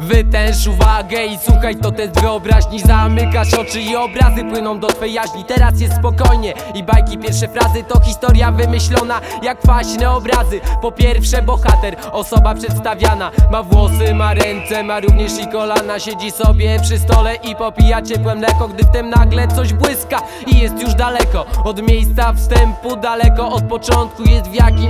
wytęż uwagę i słuchaj to test wyobraźni. Zamykasz oczy i obrazy płyną do twej jaźni. Teraz jest spokojnie i bajki pierwsze frazy To historia wymyślona jak kwaśne obrazy. Po pierwsze bohater, osoba przedstawiana. Ma włosy, ma ręce, ma również i kolana. Siedzi sobie przy stole i popija ciepłe mleko Gdy wtem nagle coś błyska i jest już daleko. Od miejsca wstępu, daleko od początku Jest w jakimś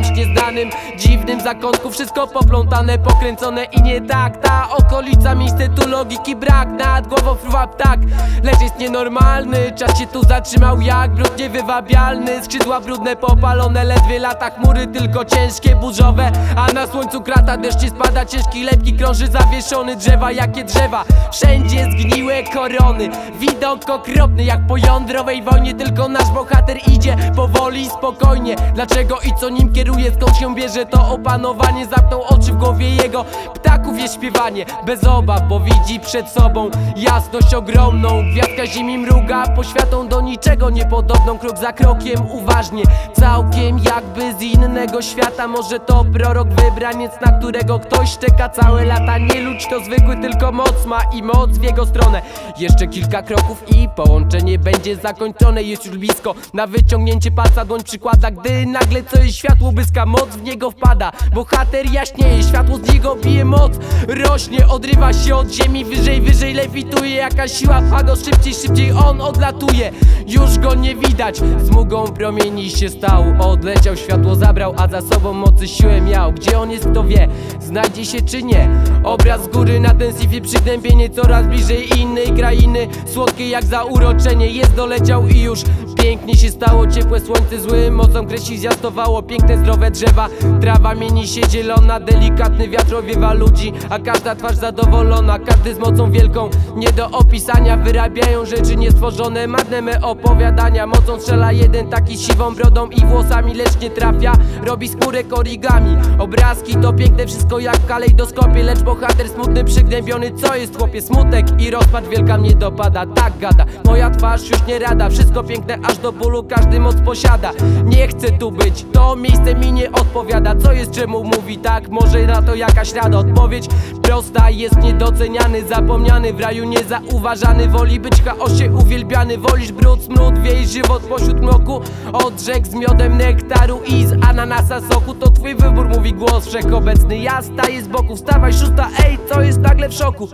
nieznanym, dziwnym zakątku. Wszystko poplątane, pokręcone i nie tak. Ta okolica, miejsce tu logiki brak. Nad głową fruwa ptak, lecz jest nienormalny. Czas się tu zatrzymał jak brud niewywabialny. Skrzydła brudne, popalone, ledwie lata chmury Tylko ciężkie, burzowe, a na słońcu krata Deszcz ci spada, ciężki, lepki krąży zawieszony. Drzewa, jakie drzewa, wszędzie zgniłe korony. Widok okropny, jak po jądrowej wojnie. Tylko nasz bohater idzie powoli, spokojnie. Dlaczego i co nim kieruje, skąd się bierze to opanowanie Zamknął oczy w głowie jego, ptaków jest śpiewanie Bez obaw, bo widzi przed sobą jasność ogromną. Gwiazdka ziemi mruga, poświatą do niczego niepodobną. Krok za krokiem, uważnie, całkiem jakby z innego świata. Może to prorok, wybraniec, na którego ktoś czeka całe lata. Nie ludź to zwykły, tylko moc ma i moc w jego stronę. Jeszcze kilka kroków i połączenie będzie zakończone. Jest już blisko, na wyciągnięcie palca. Dłoń przykłada Gdy nagle coś światło błyska, moc w niego wpada Bohater jaśnieje, światło z niego bije moc. Rośnie, odrywa się od ziemi, wyżej, wyżej lewituje Jakaś siła pcha go szybciej, szybciej on odlatuje. Już go nie widać, smugą promieni się stał. Odleciał, światło zabrał, a za sobą mocy siłę miał. Gdzie on jest, kto wie, znajdzie się czy nie. Obraz z góry na ten sifie, przygnębienie coraz bliżej innej krainy. Słodkie jak zauroczenie, jest doleciał i już. Pięknie się stało, ciepłe słońce złym mocą kreśli zjastowało Piękne zdrowe drzewa, trawa mieni się zielona Delikatny wiatr owiewa ludzi, a każda twarz zadowolona Każdy z mocą wielką, nie do opisania Wyrabiają rzeczy niestworzone, marne me opowiadania. Mocą strzela jeden taki siwą brodą i włosami Lecz nie trafia, robi skórek origami Obrazki to piękne, wszystko jak w kalejdoskopie Lecz bohater smutny, przygnębiony, co jest chłopie? Smutek i rozpacz wielka mnie dopada, tak gada Moja twarz już nie rada, wszystko piękne aż do bólu Każdy moc posiada, nie chcę tu być To miejsce mi nie odpowiada, co jest czemu mówi tak? Może na to jakaś rada, odpowiedź prosta Jest niedoceniany, zapomniany, w raju niezauważany. Woli być w chaosie uwielbiany, wolisz brud, smród Wiej żywot pośród mroku, od rzek z miodem nektaru I z ananasa soku, to twój wybór, mówi głos wszechobecny. Ja staję z boku, wstawaj szósta, ej, co jest nagle w szoku?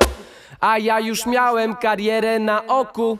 A ja już miałem karierę na oku